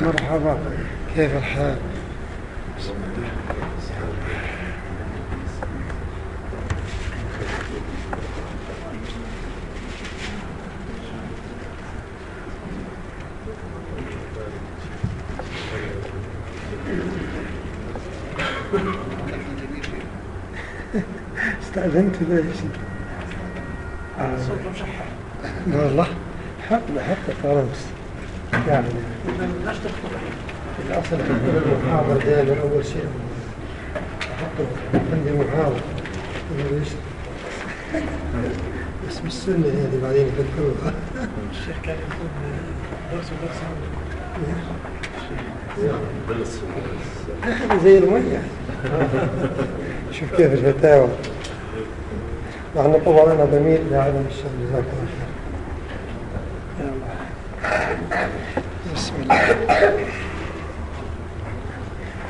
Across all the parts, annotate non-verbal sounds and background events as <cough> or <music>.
مرحبا. كيف الحال؟ <laughs> استأذنت ليش صوت مشحر والله. حق حتى فرنس يعني الأصل في المحاضرة دائما أول شيء أحط عندي محاضرة بس بالسنة هذه بعدين يفكروها الشيخ كان يقول درس ودرس زي المية شوف كيف الفتاوى مع أن طبعا أنا بميل عدم الشر جزاك الله خير بسم الله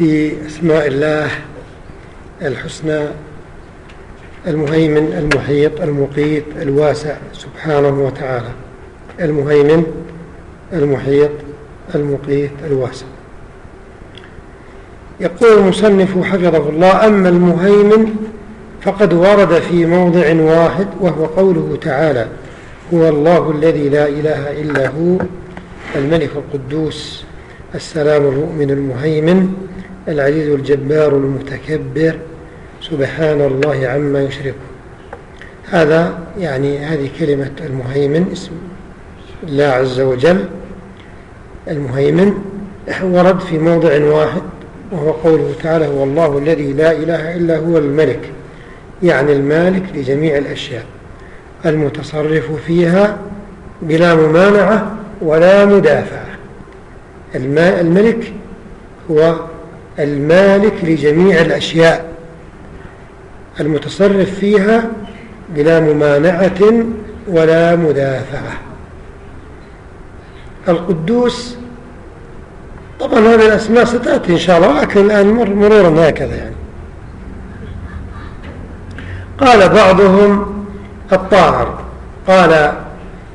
في أسماء الله الحسنى المهيمن المحيط المقيت الواسع سبحانه وتعالى. المهيمن المحيط المقيت الواسع. يقول المصنف حفظه الله أما المهيمن فقد ورد في موضع واحد وهو قوله تعالى هو الله الذي لا إله إلا هو الملك القدوس السلام المؤمن المهيمن. العزيز الجبار المتكبر سبحان الله عما يشركون. هذا يعني هذه كلمة المهيمن اسم الله عز وجل. المهيمن ورد في موضع واحد وهو قوله تعالى هو الله الذي لا إله إلا هو الملك. يعني المالك لجميع الأشياء المتصرف فيها بلا ممانعة ولا مدافعة. الملك هو المالك لجميع الأشياء المتصرف فيها بلا ممانعة ولا مدافعة. القدوس طبعا هذه الأسماء ستأتي إن شاء الله لكن الآن مرورا هكذا يعني. قال بعضهم الطاهر قال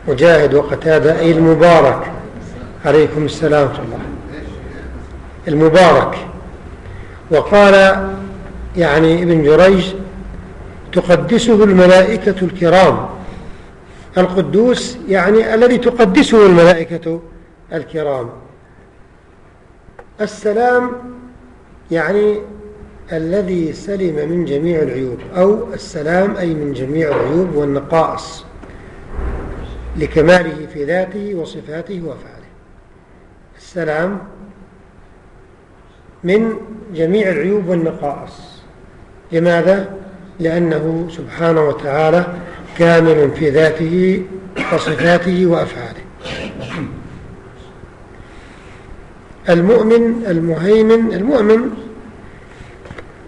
مجاهد وقتادة أي المبارك. عليكم السلام ورحمة الله. المبارك. وقال يعني ابن جريج تقدسه الملائكة الكرام. القدوس يعني الذي تقدسه الملائكة الكرام. السلام يعني الذي سلم من جميع العيوب أو السلام أي من جميع العيوب والنقائص لكماله في ذاته وصفاته وأفعاله. السلام من جميع العيوب والنقائص. لماذا؟ لأنه سبحانه وتعالى كامل في ذاته وصفاته وأفعاله. المؤمن المهيمن المؤمن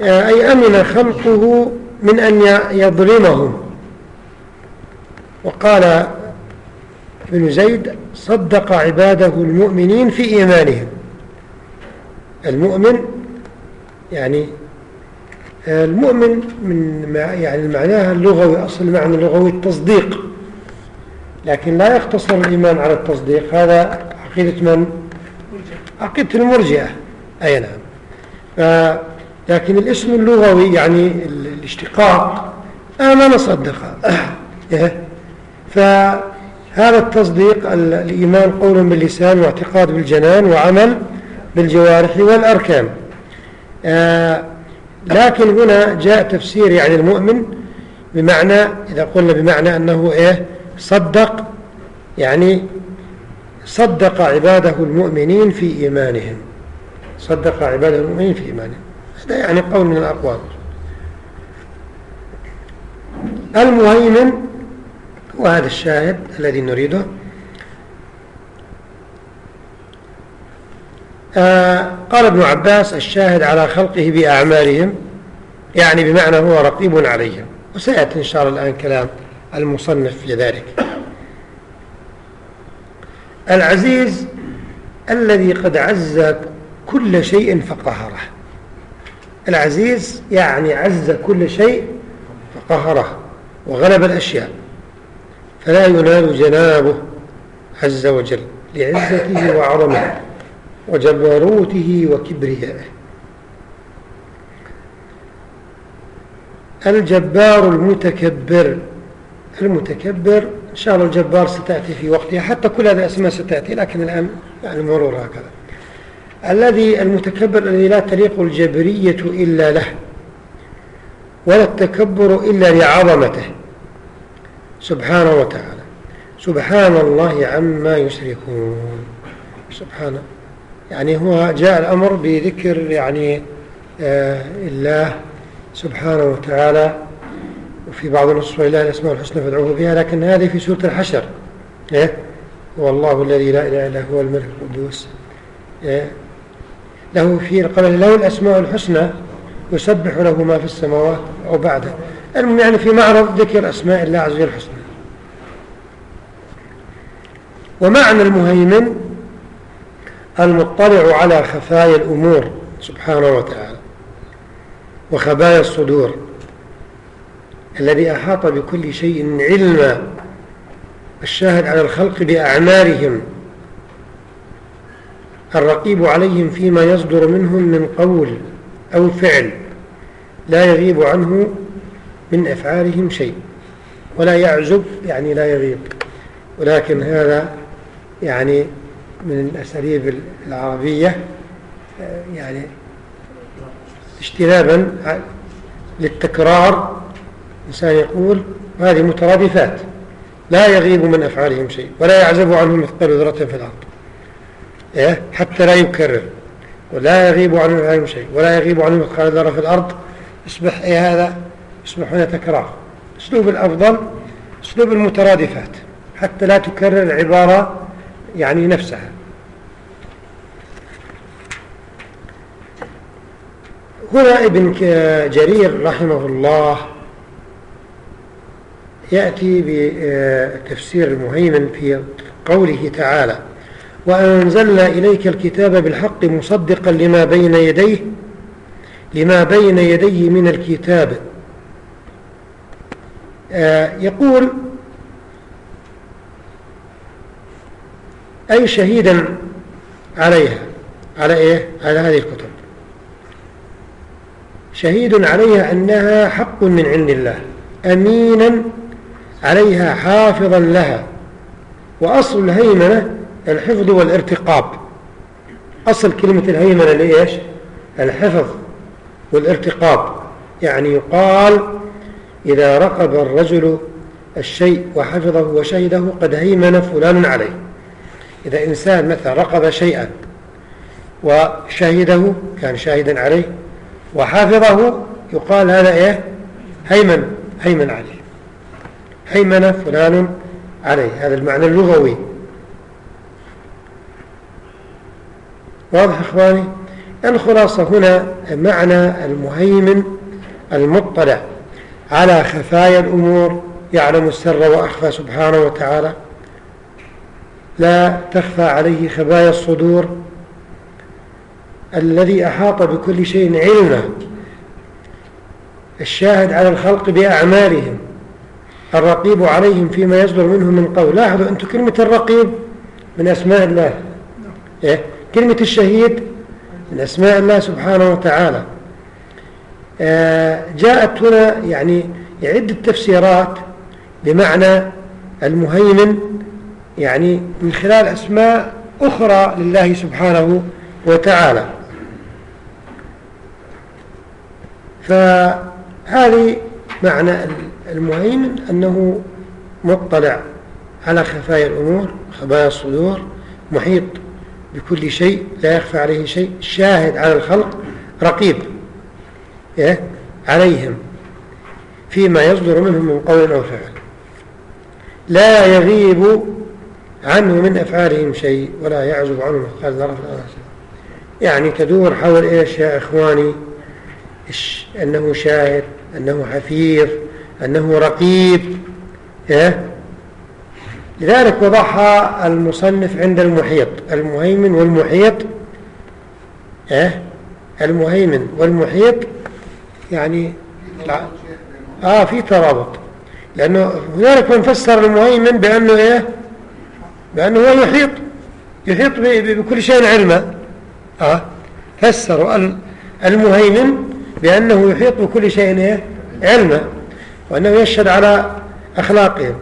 أي أمن خلقه من أن يظلمهم وقال ابن زيد صدق عباده المؤمنين في إيمانهم. المؤمن يعني المؤمن من يعني معناها اللغوي أصل المعنى اللغوي التصديق. لكن لا يقتصر الإيمان على التصديق. هذا عقيدة من؟ عقيدة المرجئة. أي نعم. لكن الاسم اللغوي يعني الاشتقاق آمن صدق؟ فهذا التصديق الإيمان قول باللسان واعتقاد بالجنان وعمل بالجوارح والأركان. آه لكن هنا جاء تفسير يعني المؤمن بمعنى إذا قلنا بمعنى أنه إيه؟ صدق يعني صدق عباده المؤمنين في إيمانهم. صدق عباده المؤمنين في إيمانهم. هذا يعني قول من الأقوال. المهيمن وهذا الشاهد الذي نريده. آه قال ابن عباس الشاهد على خلقه بأعمالهم يعني بمعنى هو رقيب عليهم. وسيأتي إن شاء الله الآن كلام المصنف في ذلك. العزيز الذي قد عز كل شيء فقهره العزيز يعني عز كل شيء فقهره وغلب الأشياء فلا ينال جنابه عز وجل لعزته وعظمه. وجبروته وكبريائه الجبار المتكبر. المتكبر إن شاء الله الجبار ستأتي في وقتها حتى كل هذه الأسماء ستأتي لكن الآن يعني مرور هكذا. الذي المتكبر الذي لا تليق الجبرية إلا له ولا التكبر إلا لعظمته. سبحانه وتعالى. سبحان الله عما يشركون. سبحانه يعني هو جاء الأمر بذكر يعني آه الله سبحانه وتعالى وفي بعض النصوص لله الأسماء الحسنى فادعوه بها لكن هذه في سورة الحشر إيه؟ هو الله الذي لا إله إلا هو الملك القدوس إيه؟ له في قال له الأسماء الحسنى يسبح له ما في السماوات أو بعده المهم يعني في معرض ذكر أسماء الله عز وجل الحسنى ومعنى المهيمن المطلع على خفايا الأمور سبحانه وتعالى وخبايا الصدور الذي أحاط بكل شيء علما الشاهد على الخلق بأعمالهم الرقيب عليهم فيما يصدر منهم من قول أو فعل لا يغيب عنه من أفعالهم شيء ولا يعزب يعني لا يغيب ولكن هذا يعني من الأساليب العربية يعني اجتنابا للتكرار إنسان يقول هذه مترادفات لا يغيب من أفعالهم شيء ولا يعزب عنه مثقال ذرة في الأرض إيه؟ حتى لا يكرر ولا يغيب عنه أفعالهم شيء ولا يغيب عنه مثقال ذرة في الأرض يصبح إيه هذا يصبح هنا تكرار أسلوب الأفضل أسلوب المترادفات حتى لا تكرر العبارة يعني نفسها. هنا ابن جرير رحمه الله يأتي بتفسير المهيمن في قوله تعالى وأنزلنا إليك الكتاب بالحق مصدقا لما بين يديه لما بين يديه من الكتاب. آه، يقول أي شهيدا عليها. على إيه؟ على هذه الكتب. شهيد عليها أنها حق من عند الله. أمينا عليها حافظا لها. وأصل الهيمنة الحفظ والارتقاب. أصل كلمة الهيمنة لإيش الحفظ والارتقاب. يعني يقال إذا رقب الرجل الشيء وحفظه وشهده قد هيمن فلان عليه. إذا إنسان مثلا رقب شيئا وشهده كان شاهدا عليه وحافظه يقال هذا إيه؟ هيمن هيمن عليه. هيمن فلان عليه. هذا المعنى اللغوي. واضح إخواني؟ الخلاصة هنا معنى المهيمن المطلع على خفايا الأمور يعلم السر وأخفى سبحانه وتعالى. لا تخفى عليه خبايا الصدور الذي أحاط بكل شيء علما الشاهد على الخلق بأعمالهم الرقيب عليهم فيما يصدر منهم من قول. لاحظوا أنتم كلمة الرقيب من أسماء الله. إيه؟ كلمة الشهيد من أسماء الله سبحانه وتعالى. آه جاءت هنا يعني عدة تفسيرات بمعنى المهيمن يعني من خلال أسماء أخرى لله سبحانه وتعالى فهذه معنى المهيمن أنه مطلع على خفايا الأمور خبايا الصدور محيط بكل شيء لا يخفى عليه شيء شاهد على الخلق رقيب إيه؟ عليهم فيما يصدر منهم من قول أو فعل لا يغيب عنه من أفعالهم شيء ولا يعزب عنه مثقال ذرة يعني تدور حول إيش يا إخواني أنه شاهد أنه حفيظ أنه رقيب إيه؟ لذلك وضعها المصنف عند المحيط المهيمن والمحيط إيه؟ المهيمن والمحيط يعني آه في ترابط لأنه هنالك من فسر المهيمن بأنه إيه بأنه هو يحيط. يحيط بكل شيء علما. آه. فسروا المهيمن بأنه يحيط بكل شيء إيه؟ علما. وأنه يشهد على أخلاقهم.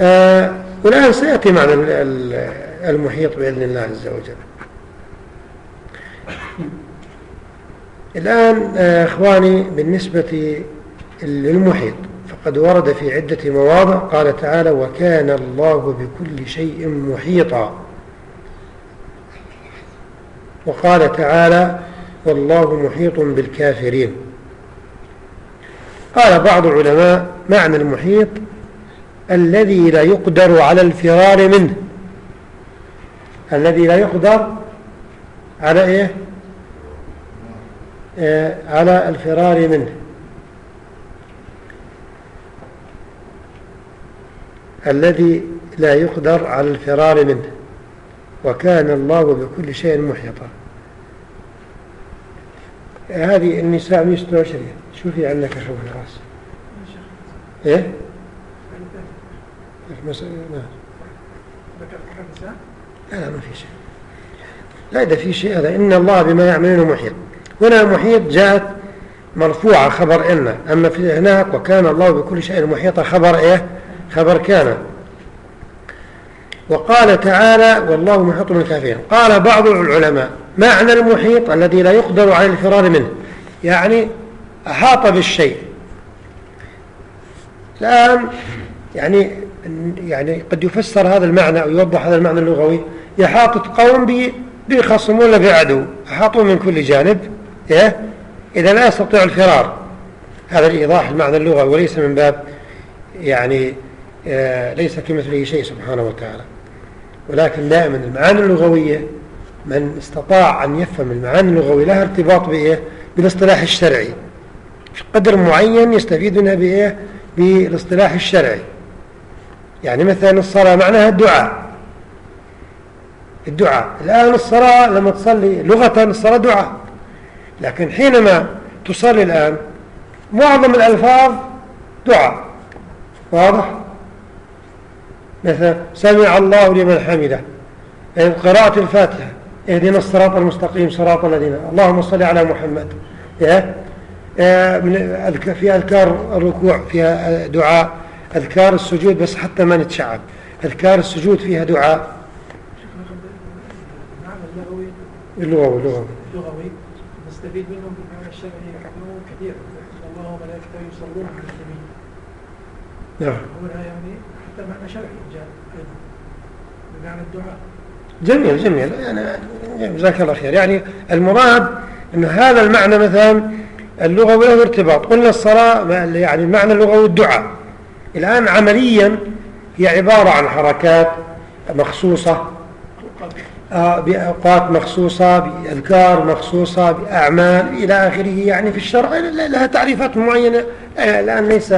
آه. والآن سيأتي معنى المحيط بإذن الله عز وجل. الآن آه، إخواني بالنسبة للمحيط. فقد ورد في عدة مواضع قال تعالى وكان الله بكل شيء محيطا. وقال تعالى والله محيط بالكافرين. قال بعض العلماء معنى المحيط الذي لا يقدر على الفرار منه. الذي لا يقدر على إيه؟ آه على الفرار منه. الذي لا يقدر على الفرار منه وكان الله بكل شيء محيطا. هذه النساء 126 شوفي عندك شوفي راس إيه؟ المسألة نعم. لا لا ما في شيء. لا إذا في شيء هذا إن الله بما يعملون محيط. هنا محيط جاءت مرفوعة خبر إن أما في هناك وكان الله بكل شيء محيطا خبر إيه؟ خبر كان. وقال تعالى والله محيط بالكافرين قال بعض العلماء معنى المحيط الذي لا يقدر على الفرار منه. يعني أحاط بالشيء. الآن يعني يعني قد يفسر هذا المعنى أو يوضح هذا المعنى اللغوي. يحاط قوم بخصم ولا بعدو؟ أحاطوا من كل جانب. إيه؟ إذا لا يستطيع الفرار. هذا الإيضاح المعنى اللغوي وليس من باب يعني ليس كمثله شيء سبحانه وتعالى. ولكن دائما المعاني اللغوية من استطاع أن يفهم المعاني اللغوية لها ارتباط بإيه؟ بالاصطلاح الشرعي. قدر معين يستفيد منها بإيه؟ بالاصطلاح الشرعي. يعني مثلا الصلاة معناها الدعاء. الدعاء. الآن الصلاة لما تصلي لغة الصلاة دعاء. لكن حينما تصلي الآن معظم الألفاظ دعاء. واضح؟ مثلا سمع الله لمن حمده. قراءة الفاتحة اهدنا الصراط المستقيم صراط الذين اللهم صل على محمد. في أذكار الركوع فيها دعاء. أذكار السجود بس حتى ما نتشعب. أذكار السجود فيها دعاء. اللغوي. اللغوي. اللغوي. نستفيد منه بالمعنى الشرعي كثير الله وملائكته يصلون على النبي نعم. هنا يعني معنى جاء بمعنى الدعاء. جميل جميل. يعني جزاك الله خير. يعني المراد أن هذا المعنى مثلا اللغوي له ارتباط. قلنا الصلاة يعني المعنى اللغوي الدعاء. الآن عمليا هي عبارة عن حركات مخصوصة آه، بأوقات مخصوصة بأذكار مخصوصة بأعمال إلى آخره. يعني في الشرع لها تعريفات معينة آه، الآن ليس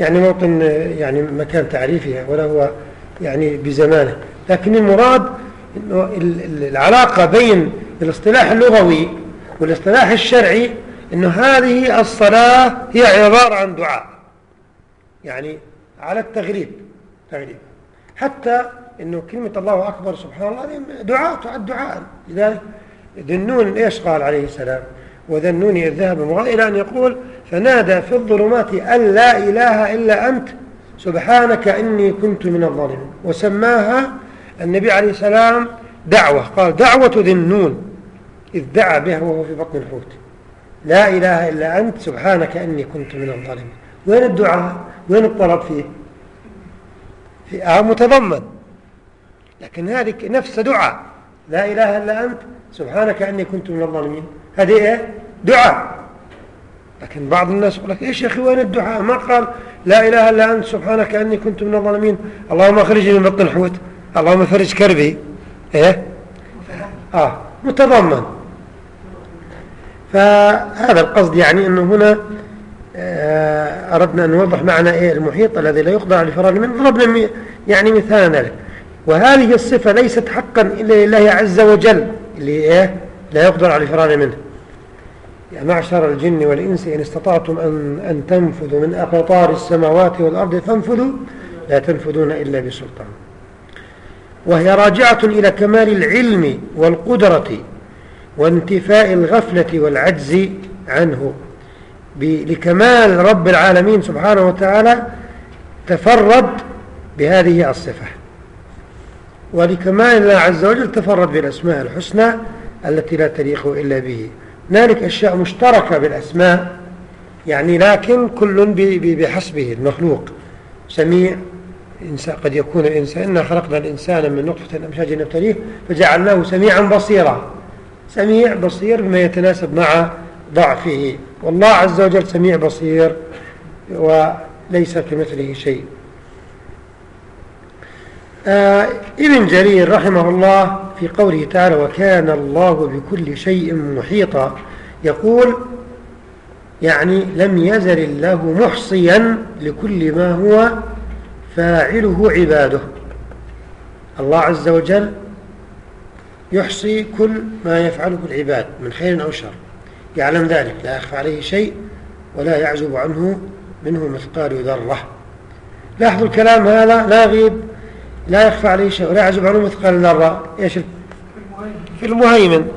يعني موطن يعني مكان تعريفها ولا هو يعني بزمانه. لكن المراد العلاقة بين الاصطلاح اللغوي والاصطلاح الشرعي إنه هذه الصلاة هي عبارة عن دعاء. يعني على التغريب تغريب. حتى إنه كلمة الله أكبر سبحان الله دعاء تعد دعاء. لذلك ذنون إيش قال عليه السلام؟ وذنون اذ ذهب مغاض إلى أن يقول فنادى في الظلمات أن لا إله إلا أنت سبحانك إني كنت من الظالمين. وسماها النبي عليه السلام دعوة قال دعوة ذنون إذ دعا بها وهو في بطن الحوت. لا إله إلا أنت سبحانك إني كنت من الظالمين. وين الدعاء؟ وين الطلب فيه؟ في متضمن. لكن هذه نفس دعاء. لا إله إلا أنت سبحانك أني كنت من الظالمين. هذه إيه؟ دعاء. لكن بعض الناس يقول لك إيش يا أخي وين الدعاء؟ ما قال لا إله إلا أنت سبحانك أني كنت من الظالمين. اللهم أخرجني من بطن الحوت. اللهم فرج كربي. إيه؟ آه متضمن. فهذا القصد يعني أنه هنا آه، أردنا أن نوضح معنى إيه المحيط الذي لا يقدر على الفرار منه. ضربنا يعني مثال ذلك. وهذه الصفة ليست حقا إلا لله عز وجل اللي إيه؟ لا يقدر على الفرار منه. يا معشر الجن والإنس إن استطعتم أن, أن تنفذوا من أقطار السماوات والأرض فانفذوا لا تنفذون إلا بسلطان. وهي راجعة إلى كمال العلم والقدرة وانتفاء الغفلة والعجز عنه لكمال رب العالمين سبحانه وتعالى تفرد بهذه الصفة. ولكمال الله عز وجل تفرد بالأسماء الحسنى التي لا تليق إلا به. هنالك أشياء مشتركة بالأسماء يعني لكن كل بحسبه المخلوق. سميع إنسان قد يكون الإنسان إنا خلقنا الإنسان من نطفة أمشاج نبتليه فجعلناه سميعا بصيرا. سميع بصير بما يتناسب مع ضعفه. والله عز وجل سميع بصير وليس كمثله شيء. آه ابن جرير رحمه الله في قوله تعالى وكان الله بكل شيء محيطا يقول يعني لم يزل الله محصيا لكل ما هو فاعله عباده. الله عز وجل يحصي كل ما يفعله العباد من خير أو شر يعلم ذلك لا يخفى عليه شيء ولا يعزب عنه منه مثقال ذرة. لاحظوا الكلام هذا لا غيب لا يخفى عليه شيء ولا يعزب عنه مثقال ذرة. إيش في المهيمن.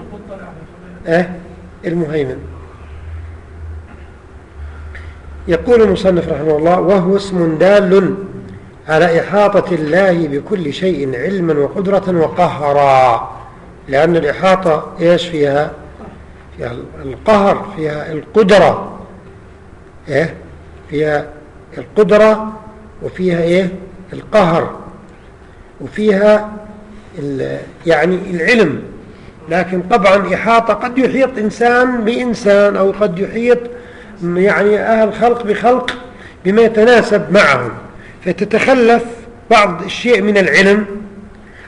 إيه؟ المهيمن. يقول المصنف رحمه الله وهو اسم دال على إحاطة الله بكل شيء علما وقدرة وقهرا. لأن الإحاطة إيش فيها؟ فيها القهر فيها القدرة. إيه؟ فيها القدرة وفيها إيه؟ القهر. وفيها يعني العلم لكن طبعا إحاطة قد يحيط إنسان بإنسان أو قد يحيط يعني أهل خلق بخلق بما يتناسب معهم فتتخلف بعض الشيء من العلم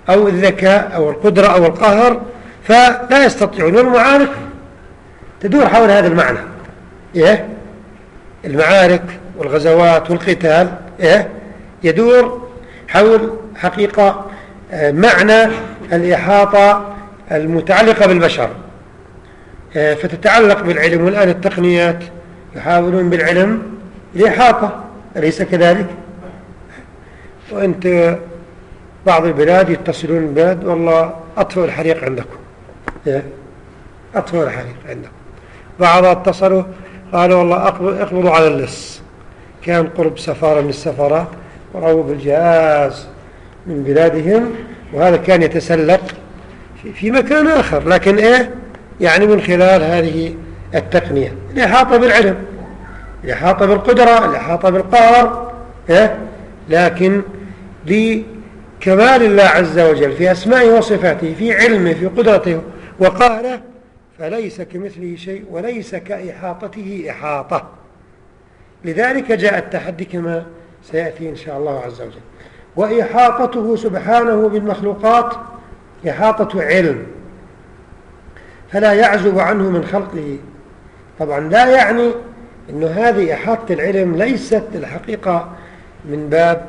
أو الذكاء أو القدرة أو القهر فلا يستطيعون والمعارك تدور حول هذا المعنى إيه؟ المعارك والغزوات والقتال إيه؟ يدور حول حقيقة آه، معنى الإحاطة المتعلقة بالبشر. آه، فتتعلق بالعلم والآن التقنيات يحاولون بالعلم الإحاطة أليس كذلك؟ وأنت بعض البلاد يتصلون البلاد والله أطفئوا الحريق عندكم. إيه؟ أطفئوا الحريق عندكم. بعض اتصلوا قالوا والله اقبضوا على اللص. كان قرب سفارة من السفارات ورووا بالجهاز. من بلادهم وهذا كان يتسلق في مكان آخر لكن إيه؟ يعني من خلال هذه التقنية. الإحاطة بالعلم الإحاطة بالقدرة الإحاطة بالقهر إيه؟ لكن لكمال الله عز وجل في أسمائه وصفاته في علمه في قدرته وقهره فليس كمثله شيء وليس كإحاطته إحاطة. لذلك جاء التحدي كما سيأتي إن شاء الله عز وجل. وإحاطته سبحانه بالمخلوقات إحاطة علم. فلا يعزب عنه من خلقه. طبعا لا يعني أنه هذه إحاطة العلم ليست الحقيقة من باب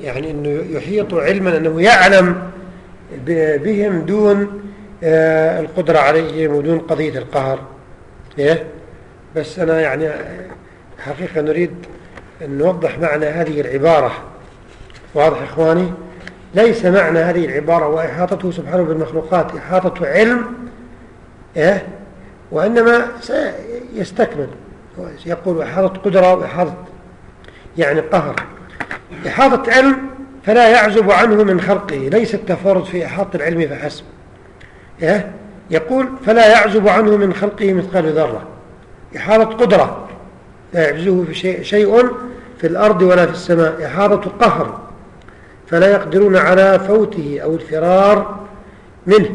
يعني أنه يحيط علما أنه يعلم بهم دون آه، القدرة عليهم ودون قضية القهر. إيه؟ بس أنا يعني حقيقة نريد أن نوضح معنى هذه العبارة. واضح إخواني؟ ليس معنى هذه العبارة وإحاطته سبحانه بالمخلوقات إحاطة علم إيه؟ وإنما سيستكمل. يقول إحاطة قدرة وإحاطة يعني قهر. إحاطة علم فلا يعزب عنه من خلقه ليس التفرد في إحاطة العلم فحسب إيه؟ يقول فلا يعزب عنه من خلقه مثقال ذرة. إحاطة قدرة لا يعجزه في شيء, شيء في الأرض ولا في السماء. إحاطة قهر. فلا يقدرون على فوته أو الفرار منه.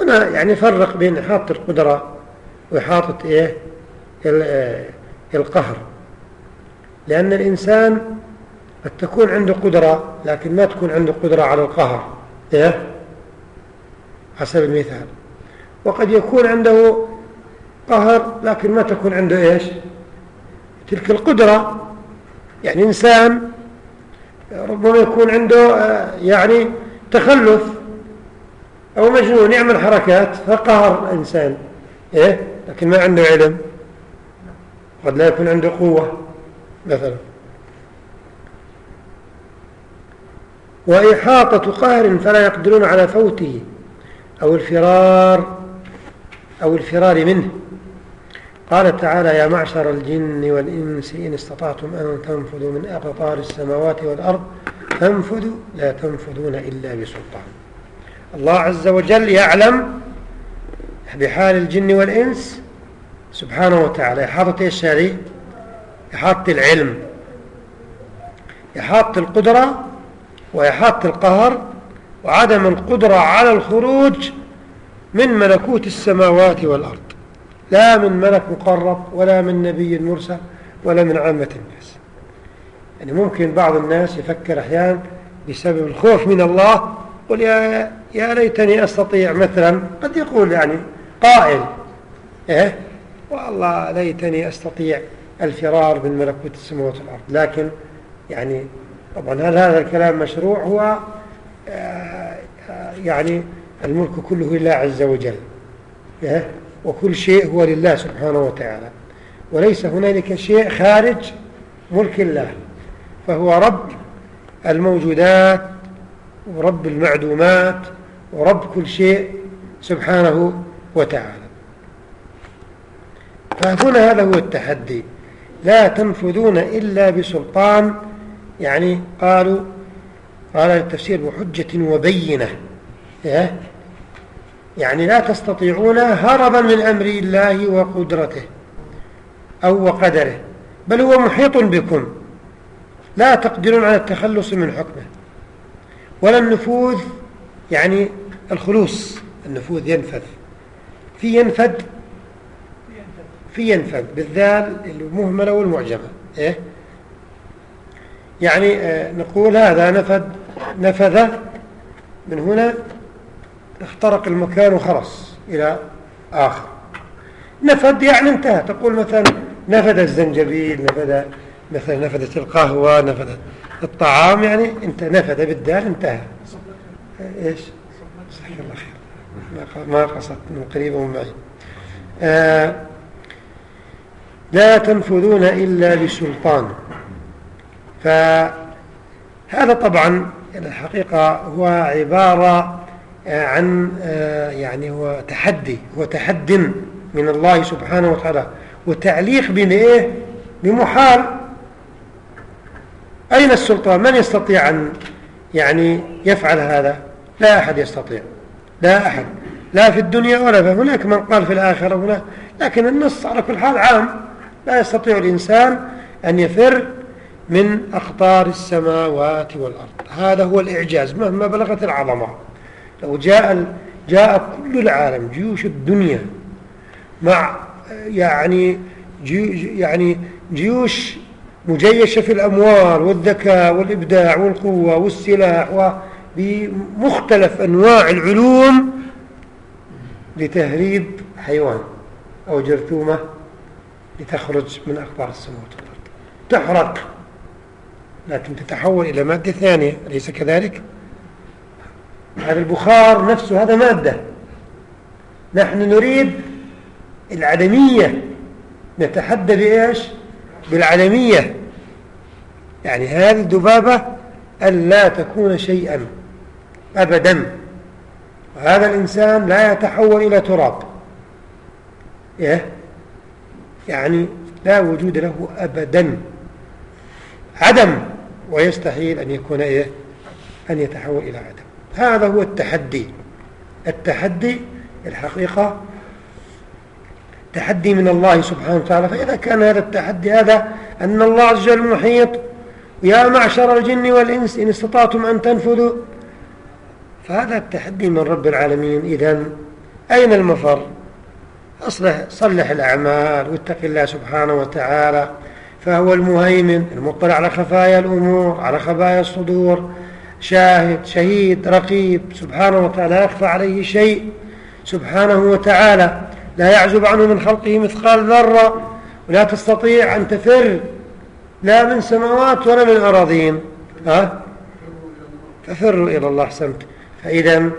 هنا يعني فرق بين إحاطة القدرة وإحاطة إيه؟ آه، القهر. لأن الإنسان قد تكون عنده قدرة لكن ما تكون عنده قدرة على القهر إيه؟ حسب المثال. وقد يكون عنده قهر لكن ما تكون عنده إيش؟ تلك القدرة. يعني إنسان ربما يكون عنده آه، يعني تخلف أو مجنون يعمل حركات فقهر الإنسان إيه؟ لكن ما عنده علم. قد لا يكون عنده قوة مثلا. وإحاطة قهر فلا يقدرون على فوته أو الفرار أو الفرار منه. قال تعالى يا معشر الجن والإنس إن استطعتم أن تنفذوا من أقطار السماوات والأرض فانفذوا لا تنفذون إلا بسلطان. الله عز وجل يعلم بحال الجن والإنس سبحانه وتعالى. إحاطة إيش هذه؟ إحاطة العلم إحاطة القدرة وإحاطة القهر وعدم القدرة على الخروج من ملكوت السماوات والأرض. لا من ملك مقرب ولا من نبي مرسل ولا من عامة الناس. يعني ممكن بعض الناس يفكر أحيانا بسبب الخوف من الله قل يا, يا ليتني أستطيع مثلا قد يقول يعني قائل إيه؟ والله ليتني أستطيع الفرار من ملكوت السماوات والأرض. لكن يعني طبعا هل هذا الكلام مشروع؟ هو آه، آه، يعني الملك كله لله عز وجل إيه؟ وكل شيء هو لله سبحانه وتعالى. وليس هنالك شيء خارج ملك الله فهو رب الموجودات ورب المعدومات ورب كل شيء سبحانه وتعالى. فهنا هذا هو التحدي. لا تنفذون إلا بسلطان يعني قالوا قال التفسير بحجة وبينة إيه؟ يعني لا تستطيعون هربا من أمر الله وقدرته أو وقدره بل هو محيط بكم. لا تقدرون على التخلص من حكمه. ولا النفوذ يعني الخلوص النفوذ ينفذ. في ينفذ؟ في ينفذ بالذال المهملة والمعجمة إيه؟ يعني آه نقول هذا نفذ نفذ من هنا اخترق المكان وخلص إلى آخر. نفد يعني انتهى. تقول مثلا نفد الزنجبيل نفد مثلا نفدت القهوة نفد الطعام يعني انت نفد بالدال انتهى. إيش؟ جزاك الله خير. ما قصدت من قريب ومن بعيد. آه لا تنفذون إلا بسلطان. فهذا طبعا الحقيقة هو عبارة عن آه، يعني هو تحدي هو تحد من الله سبحانه وتعالى. وتعليق بإيه بمحال. أين السلطان؟ من يستطيع أن يعني يفعل هذا؟ لا أحد يستطيع. لا أحد. لا في الدنيا ولا في هناك. من قال في الآخرة هنا لكن النص على كل حال عام. لا يستطيع الإنسان أن يفر من أخطار السماوات والأرض. هذا هو الإعجاز مهما بلغت العظمة. لو جاء جاء كل العالم جيوش الدنيا مع يعني يعني جيوش مجيشة في الأموال والذكاء والإبداع والقوة والسلاح وبمختلف أنواع العلوم لتهريب حيوان أو جرثومة لتخرج من أخبار السماوات والأرض تحرق لكن تتحول إلى مادة ثانية أليس كذلك؟ هذا البخار نفسه هذا مادة. نحن نريد العدمية. نتحدى بإيش؟ بالعدمية. يعني هذه الذبابة أن لا تكون شيئا أبدا. وهذا الإنسان لا يتحول إلى تراب. إيه؟ يعني لا وجود له أبدا. عدم. ويستحيل أن يكون إيه؟ أن يتحول إلى عدم. هذا هو التحدي. التحدي الحقيقة تحدي من الله سبحانه وتعالى. فإذا كان هذا التحدي هذا أن الله عز وجل محيط. يا معشر الجن والإنس إن استطعتم أن تنفذوا. فهذا التحدي من رب العالمين. إذا أين المفر؟ أصلح صلح الأعمال واتق الله سبحانه وتعالى. فهو المهيمن المطلع على خفايا الأمور على خفايا الصدور. شاهد شهيد رقيب سبحانه وتعالى لا يخفى عليه شيء. سبحانه وتعالى لا يعزب عنه من خلقه مثقال ذرة ولا تستطيع أن تفر لا من سماوات ولا من أراضين. ها؟ ففروا إلى الله سمت فإذا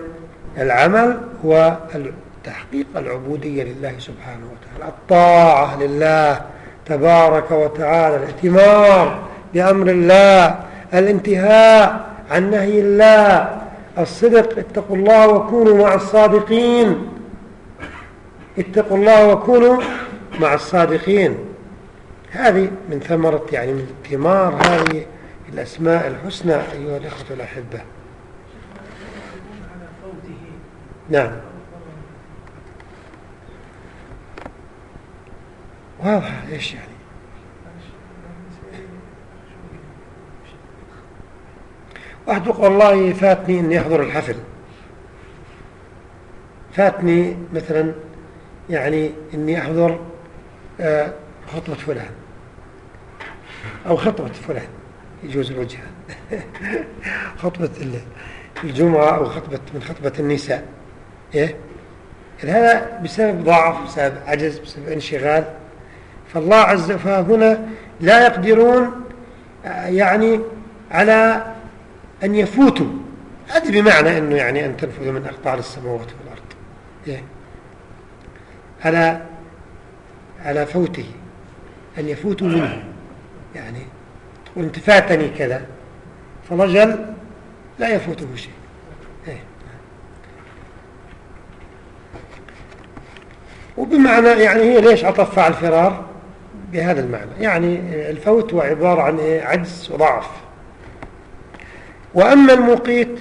العمل هو تحقيق العبودية لله سبحانه وتعالى الطاعة لله تبارك وتعالى الائتمار بأمر الله الانتهاء عن نهي الله. الصدق اتقوا الله وكونوا مع الصادقين. اتقوا الله وكونوا مع الصادقين. هذه من ثمرة يعني من ثمار هذه الأسماء الحسنى أيها الأخوة الأحبة. نعم. واضح إيش يعني؟ يقول والله فاتني اني احضر الحفل. فاتني مثلا يعني أني أحضر آه، خطبة فلان أو خطبة فلان يجوز الوجه. <laughs> خطبة الجمعة أو خطبة من خطبة النساء. إيه؟ هذا بسبب ضعف بسبب عجز بسبب انشغال. فالله عز فهنا لا يقدرون آه، يعني على أن يفوتوا. هذا بمعنى أنه يعني أن تنفذوا من أقطار السماوات والأرض. إيه؟ على على فوته. أن يفوتوا منه. يعني تقول أنت فاتني كذا. فرجل لا يفوته شيء. إيه؟ وبمعنى يعني هي ليش عطف على الفرار؟ بهذا المعنى. يعني الفوت هو عبارة عن إيه؟ عجز وضعف. وأما المقيت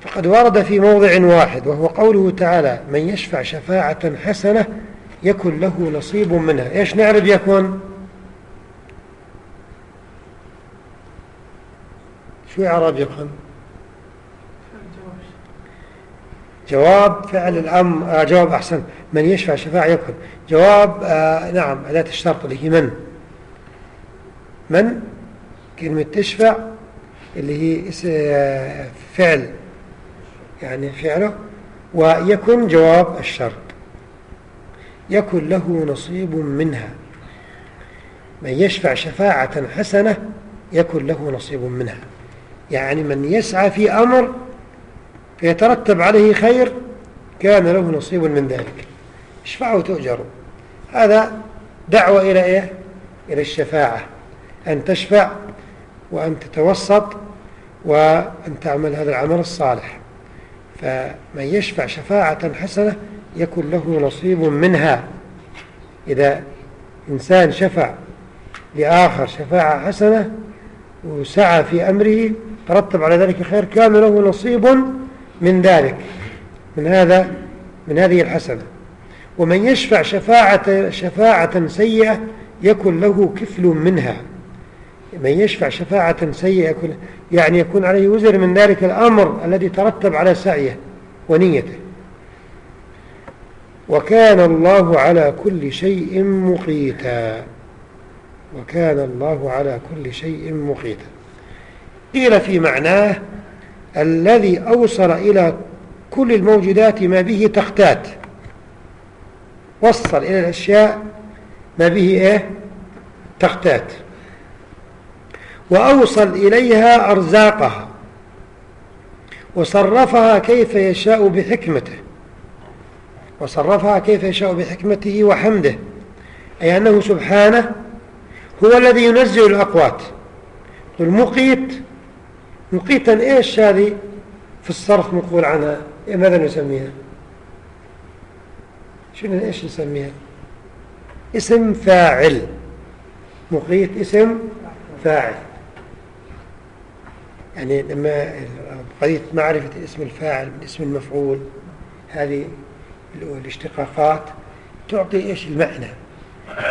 فقد ورد في موضع واحد وهو قوله تعالى من يشفع شفاعة حسنة يكن له نصيب منها. إيش نعرف يكون؟ شو إعراب يكون؟ جواب فعل الأمر آه جواب أحسن. من يشفع شفاعة يكن. جواب آه نعم أداة الشرط اللي هي من. من؟ كلمة تشفع. اللي هي فعل. يعني فعله ويكن جواب الشرط. يكن له نصيب منها. من يشفع شفاعة حسنة يكن له نصيب منها. يعني من يسعى في أمر فيترتب عليه خير كان له نصيب من ذلك. اشفعوا تؤجروا. هذا دعوة إلى إيه؟ إلى الشفاعة. أن تشفع وأن تتوسط وأن تعمل هذا العمل الصالح. فمن يشفع شفاعة حسنة يكن له نصيب منها. إذا إنسان شفع لآخر شفاعة حسنة وسعى في أمره ترتب على ذلك خير كان له نصيب من ذلك من هذا من هذه الحسنة. ومن يشفع شفاعة, شفاعة سيئة يكن له كفل منها. من يشفع شفاعة سيئة يكون يعني يكون عليه وزر من ذلك الأمر الذي ترتب على سعيه ونيته. وكان الله على كل شيء مقيتا وكان الله على كل شيء مقيتا قيل في معناه الذي أوصل إلى كل الموجودات ما به تختات. وصل إلى الأشياء ما به إيه؟ تختات. وأوصل إليها أرزاقها وصرفها كيف يشاء بحكمته وصرفها كيف يشاء بحكمته وحمده أي أنه سبحانه هو الذي ينزل الأقوات. المقيت مقيتا إيش هذه؟ في الصرف نقول عنها ماذا نسميها؟ شنو إيش نسميها؟ اسم فاعل. مقيت اسم فاعل. يعني لما قضية معرفة اسم الفاعل من اسم المفعول هذه الاشتقاقات تعطي إيش؟ المعنى.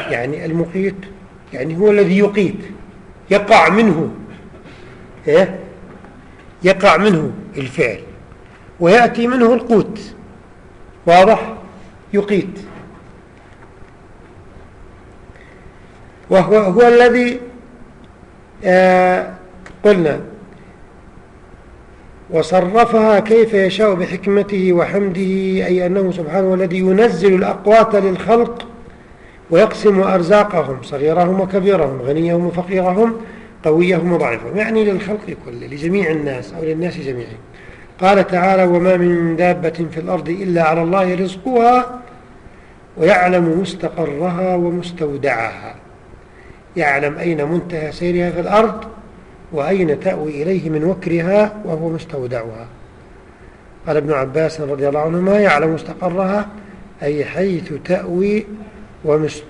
يعني المقيت يعني هو الذي يقيت يقع منه إيه؟ يقع منه الفعل ويأتي منه القوت. واضح؟ يقيت. وهو هو الذي آه قلنا وصرفها كيف يشاء بحكمته وحمده أي أنه سبحانه الذي ينزل الأقوات للخلق ويقسم أرزاقهم صغيرهم وكبيرهم غنيهم وفقيرهم قويهم وضعيفهم يعني للخلق كله لجميع الناس أو للناس جميعهم قال تعالى وما من دابة في الأرض إلا على الله رزقها ويعلم مستقرها ومستودعها. يعلم أين منتهى سيرها في الأرض؟ وأين تأوي إليه من وكرها وهو مستودعها. قال ابن عباس رضي الله عنهما يعلم مستقرها أي حيث تأوي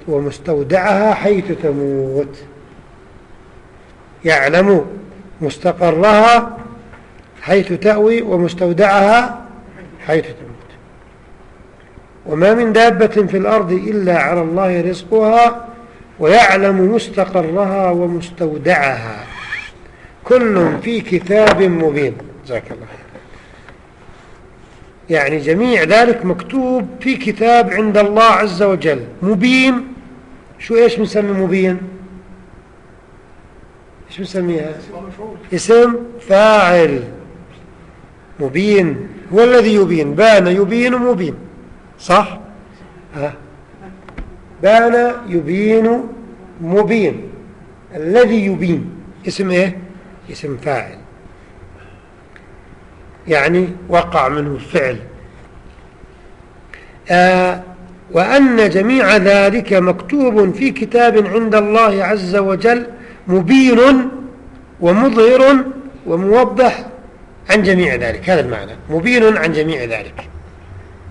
ومستودعها حيث تموت. يعلم مستقرها حيث تأوي ومستودعها حيث تموت. وما من دابة في الأرض إلا على الله رزقها ويعلم مستقرها ومستودعها. كل في كتاب مبين. جزاك الله يعني جميع ذلك مكتوب في كتاب عند الله عز وجل. مبين. شو إيش بنسمي مبين؟ إيش بنسميها اسم فاعل. مبين. هو الذي يبين. بان يبين مبين. صح؟ ها؟ بان يبين مبين. الذي يبين. اسم إيه؟ اسم فاعل. يعني وقع منه الفعل. آه وأن جميع ذلك مكتوب في كتاب عند الله عز وجل مبين ومظهر وموضح عن جميع ذلك. هذا المعنى. مبين عن جميع ذلك.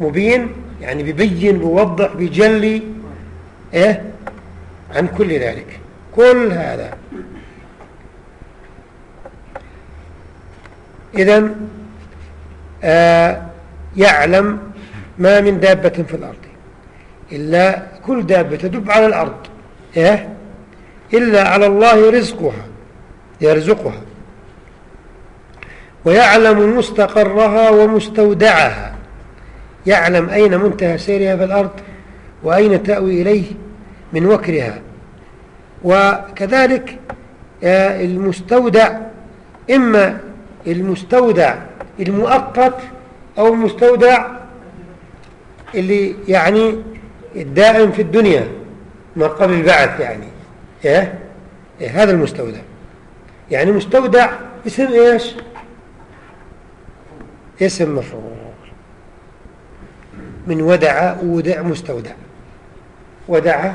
مبين يعني بيبين بيوضح بيجلي إيه عن كل ذلك. كل هذا. إذا آه يعلم ما من دابة في الأرض. إلا كل دابة تدب على الأرض إيه؟ إلا على الله رزقها يرزقها. ويعلم مستقرها ومستودعها. يعلم أين منتهى سيرها في الأرض وأين تأوي إليه من وكرها. وكذلك آه، المستودع إما المستودع المؤقت أو المستودع اللي يعني الدائم في الدنيا ما قبل البعث يعني. إيه؟, إيه هذا المستودع. يعني مستودع اسم إيش؟ اسم مفعول. من ودع ودع مستودع. ودع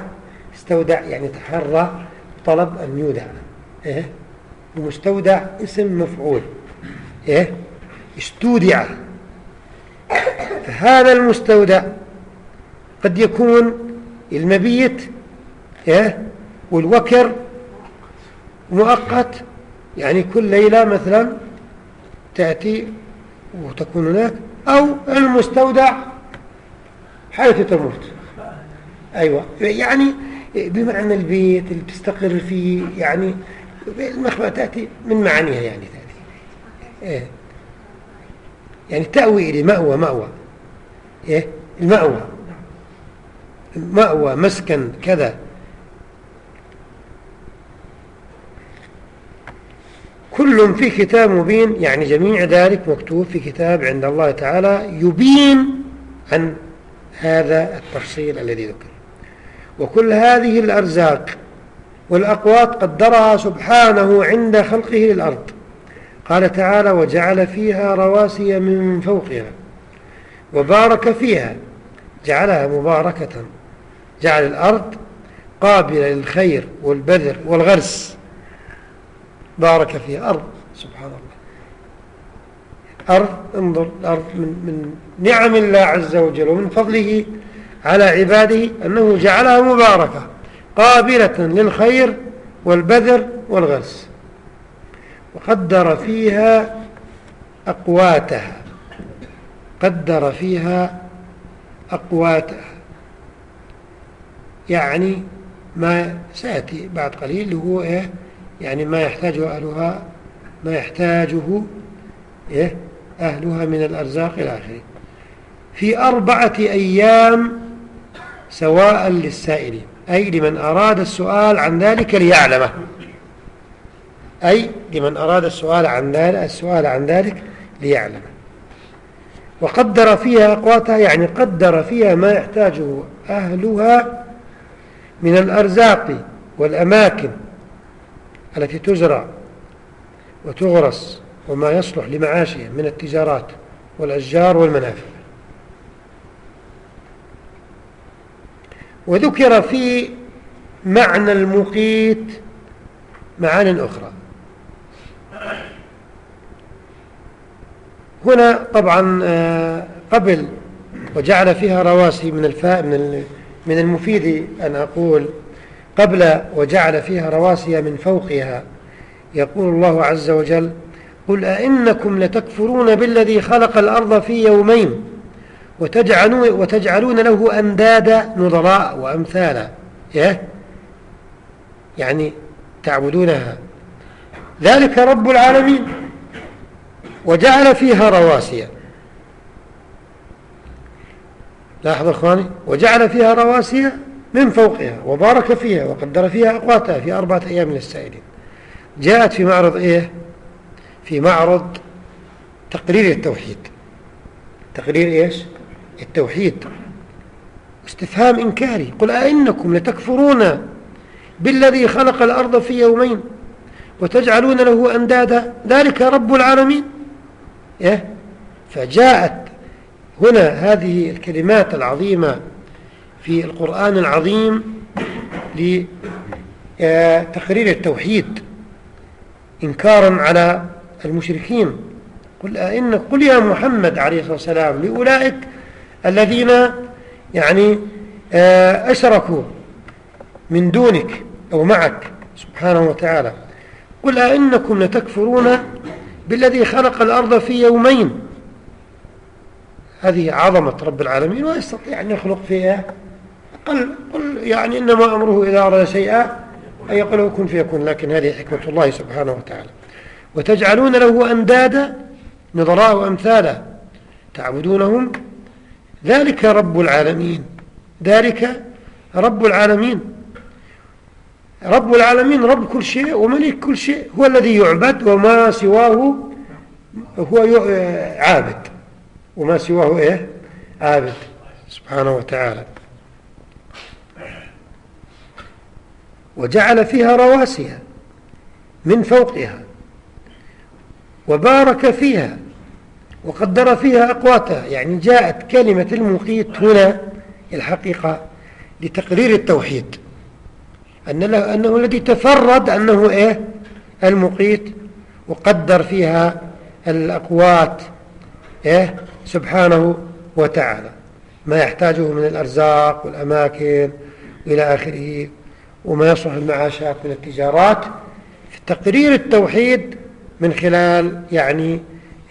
استودع يعني تحرى طلب أن يودع. إيه؟ المستودع اسم مفعول. إيه؟ استودع. فهذا المستودع قد يكون المبيت إيه؟ والوكر مؤقت. يعني كل ليلة مثلا تأتي وتكون هناك أو المستودع حيث تموت. أيوة. يعني بمعنى البيت اللي تستقر فيه يعني المخبأ تأتي من معانيها يعني تأتي. إيه. يعني تأوي إلى مأوى مأوى. إيه؟ المأوى. مأوى مسكن كذا. كل في كتاب مبين يعني جميع ذلك مكتوب في كتاب عند الله تعالى يبين عن هذا التفصيل الذي ذكر. وكل هذه الأرزاق والأقوات قدرها سبحانه عند خلقه للأرض. قال تعالى وجعل فيها رواسي من فوقها وبارك فيها. جعلها مباركة. جعل الأرض قابلة للخير والبذر والغرس. بارك فيها. أرض سبحان الله. أرض انظر الأرض من, من نعم الله عز وجل ومن فضله على عباده أنه جعلها مباركة قابلة للخير والبذر والغرس. وقدر فيها أقواتها. قدر فيها أقواتها. يعني ما سيأتي بعد قليل اللي هو إيه؟ يعني ما يحتاجه أهلها ما يحتاجه إيه؟ أهلها من الأرزاق إلى آخره. في أربعة أيام سواء للسائلين. أي لمن أراد السؤال عن ذلك ليعلمه. أي لمن أراد السؤال عن ذلك السؤال عن ذلك ليعلم. وقدر فيها أقواتها يعني قدر فيها ما يحتاجه أهلها من الأرزاق والأماكن التي تزرع وتغرس وما يصلح لمعاشهم من التجارات والأشجار والمنافع. وذكر في معنى المقيت معان أخرى. هنا طبعا آه، قبل وجعل فيها رواسي من الفاء من من المفيد أن أقول قبل وجعل فيها رواسي من فوقها. يقول الله عز وجل قل أئنكم لتكفرون بالذي خلق الأرض في يومين وتجعلون, له أندادا نظراء وأمثالا. يعني تعبدونها. ذلك رب العالمين. وجعل فيها رواسي. لاحظوا إخواني وجعل فيها رواسي من فوقها وبارك فيها وقدر فيها أقواتها في أربعة أيام من السائلين. جاءت في معرض إيه؟ في معرض تقرير التوحيد. تقرير إيش؟ التوحيد. استفهام إنكاري. قل أئنكم لتكفرون بالذي خلق الأرض في يومين؟ وتجعلون له أندادا. ذلك رب العالمين. إيه؟ فجاءت هنا هذه الكلمات العظيمة في القرآن العظيم لتقرير التوحيد. إنكارا على المشركين. قل إن قل يا محمد عليه الصلاة والسلام لأولئك الذين يعني آه، أشركوا من دونك أو معك سبحانه وتعالى. قل أئنكم لتكفرون بالذي خلق الأرض في يومين. هذه عظمة رب العالمين ويستطيع أن يخلق فيها قل, قل يعني إنما أمره إذا أراد شيئا أن يقول كن فيكون. لكن هذه حكمة الله سبحانه وتعالى. وتجعلون له أندادا نظراء وأمثالا تعبدونهم. ذلك رب العالمين. ذلك رب العالمين. رب العالمين رب كل شيء وملك كل شيء. هو الذي يعبد وما سواه هو عابد. وما سواه إيه؟ عابد. سبحانه وتعالى. وجعل فيها رواسي من فوقها وبارك فيها وقدر فيها أقواتها. يعني جاءت كلمة المقيت هنا الحقيقة لتقرير التوحيد. أن له أنه الذي تفرد أنه إيه؟ المقيت وقدر فيها الأقوات إيه؟ سبحانه وتعالى. ما يحتاجه من الأرزاق والأماكن إلى آخره وما يصلح المعاشات من التجارات. في تقرير التوحيد من خلال يعني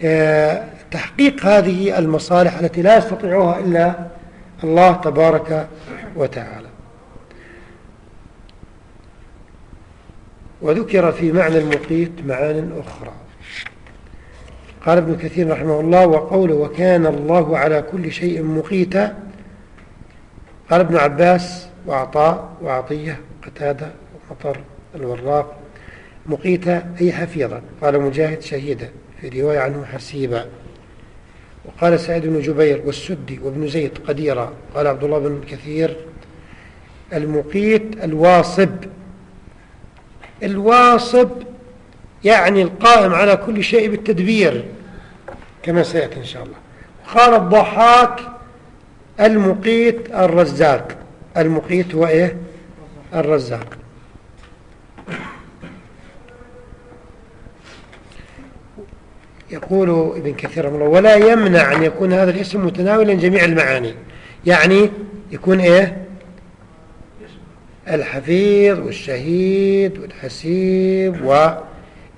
آه، تحقيق هذه المصالح التي لا يستطيعها إلا الله تبارك وتعالى. وذكر في معنى المقيت معان أخرى. قال ابن كثير رحمه الله وقوله وكان الله على كل شيء مقيتا. قال ابن عباس وعطاء وعطية قتادة ومطر الوراق مقيتا أي حفيظا. قال مجاهد شهيدا في رواية عنه حسيبا. وقال سعيد بن جبير والسدي وابن زيد قديرا. قال عبد الله بن كثير المقيت الواصب الواصب يعني القائم على كل شيء بالتدبير كما سيأتي إن شاء الله. قال الضحاك المقيت الرزاق. المقيت هو إيه؟ الرزاق. يقول ابن كثير رحمه الله ولا يمنع أن يكون هذا الاسم متناولا جميع المعاني. يعني يكون إيه؟ الحفيظ والشهيد والحسيب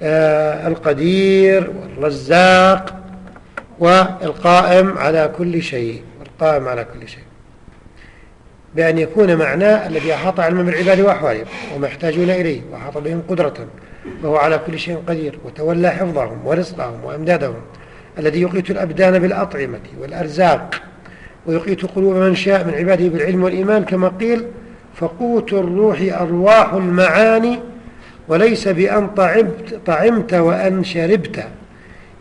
والقدير والرزاق والقائم على كل شيء والقائم على كل شيء. بأن يكون معناه الذي أحاط علما بالعباد وأحوالهم وما يحتاجون إليه وأحاط بهم قدرة وهو على كل شيء قدير وتولى حفظهم ورزقهم وأمدادهم الذي يقيت الأبدان بالأطعمة والأرزاق ويقيت قلوب من شاء من عباده بالعلم والإيمان كما قيل فقوت الروح أرواح المعاني وليس بأن طعمت, طعمت وأن شربت.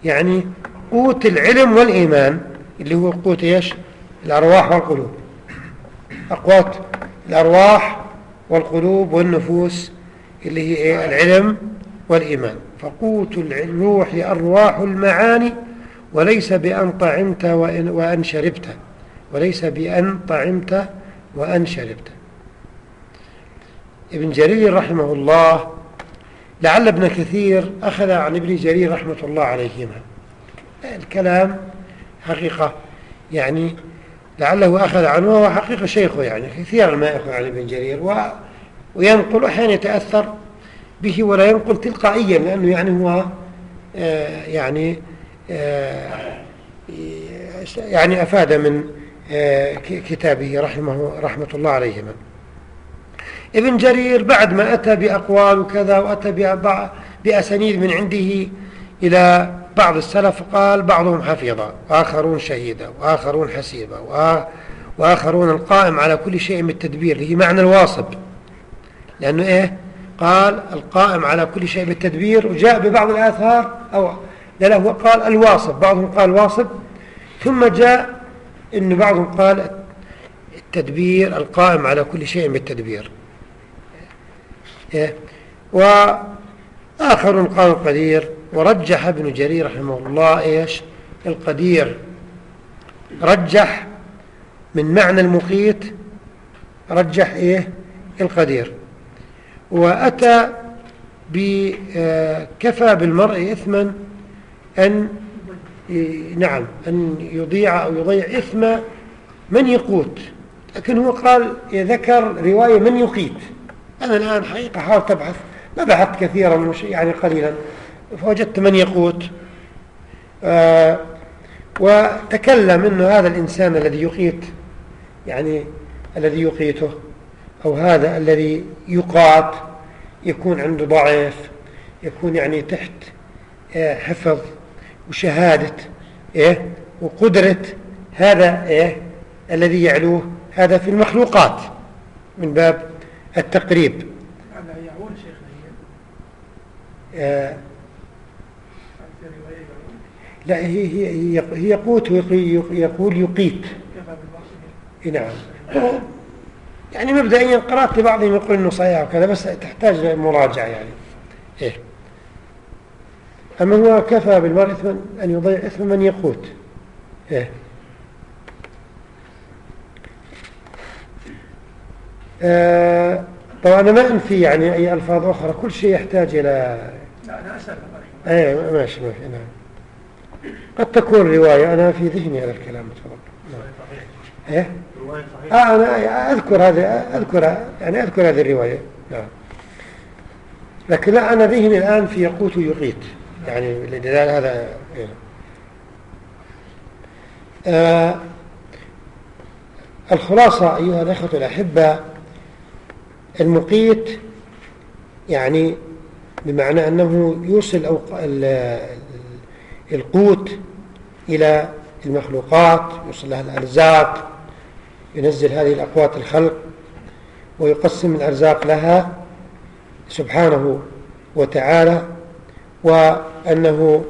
يعني قوت العلم والإيمان اللي هو قوت إيش؟ الأرواح والقلوب. أقوات الأرواح والقلوب والنفوس اللي هي إيه؟ العلم والإيمان. فقوت الروح أرواح المعاني وليس بأن طعمت وأن شربت. وليس بأن طعمت وأن شربت. ابن جرير رحمه الله لعل ابن كثير أخذ عن ابن جرير رحمة الله عليهما. الكلام حقيقة يعني لعله أخذ عنه وهو حقيقة شيخه يعني كثيرا ما يأخذ عن ابن جرير و وينقل أحيانا يتأثر به ولا ينقل تلقائيا لأنه يعني هو آه يعني آه يعني أفاد من آه كتابه رحمه رحمة الله عليهما. ابن جرير بعد ما أتى بأقوال وكذا وأتى بأسانيد من عنده إلى بعض السلف قال بعضهم حفيظا وآخرون شهيدا وآخرون حسيبا وآخرون القائم على كل شيء بالتدبير هي معنى الواصب. لأنه إيه؟ قال القائم على كل شيء بالتدبير وجاء ببعض الآثار أو لا لا هو قال الواصب. بعضهم قال واصب ثم جاء إن بعضهم قال التدبير القائم على كل شيء بالتدبير وآخر قال القدير ورجح ابن جرير رحمه الله إيش؟ القدير. رجح من معنى المقيت رجح إيه؟ القدير. وأتى بكفى بالمرء إثما أن نعم أن يضيع أو يضيع إثم من يقوت. لكن هو قال ذكر رواية من يقيت. أنا الآن حقيقة حاولت أبحث ما بحثت كثيرا يعني قليلا. فوجدت من يقوت آه وتكلم أنه هذا الإنسان الذي يقيت يعني الذي يقيته أو هذا الذي يقات يكون عنده ضعف يكون يعني تحت آه حفظ وشهادة إيه؟ وقدرة هذا إيه؟ الذي يعلوه هذا في المخلوقات. من باب التقريب. يعول شيخنا آه. لا هي هي هي يقوت يقول يقيت. نعم. يعني مبدئيا قرأت لبعضهم يقول إنه صحيح وكذا بس تحتاج مراجعة يعني. إيه. أما هو كفى بالمرء اثما أن يضيع إثم من يقوت. إيه. طبعا أنا ما أنفي يعني أي ألفاظ أخرى كل شيء يحتاج إلى لا أنا أسأل إيه ماشي ماشي نعم. قد تكون رواية أنا في ذهني هذا الكلام تفضل. إيه؟ آه أنا أذكر هذا أذكر يعني أذكر هذه الرواية. نعم. لكن لا أنا ذهني الآن في يقوت ويقيت. يعني لذلك هذا إيه. آه الخلاصة أيها الأخوة الأحبة المقيت يعني بمعنى أنه يوصل القوت إلى المخلوقات يوصل لها الأرزاق ينزل هذه الأقوات الخلق ويقسم الأرزاق لها سبحانه وتعالى وأنه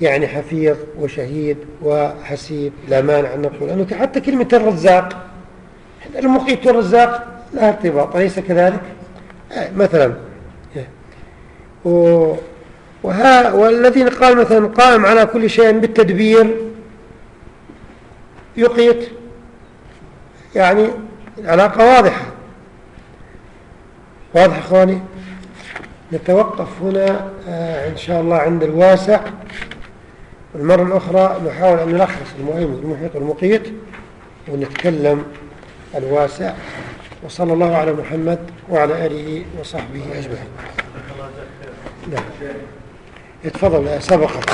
يعني حفيظ وشهيد وحسيب لا مانع أن نقول أنه حتى كلمة الرزاق المقيت والرزاق لها ارتباط أليس كذلك؟ مثلا. وها والذين قال مثلا قائم على كل شيء بالتدبير يقيت يعني العلاقة واضحة. واضح أخواني؟ نتوقف هنا آه إن شاء الله عند الواسع. المرة الأخرى نحاول أن نلخص المهم المحيط والمقيت ونتكلم الواسع. وصلى الله على محمد وعلى آله وصحبه أجمعين. نعم. اتفضل سبقت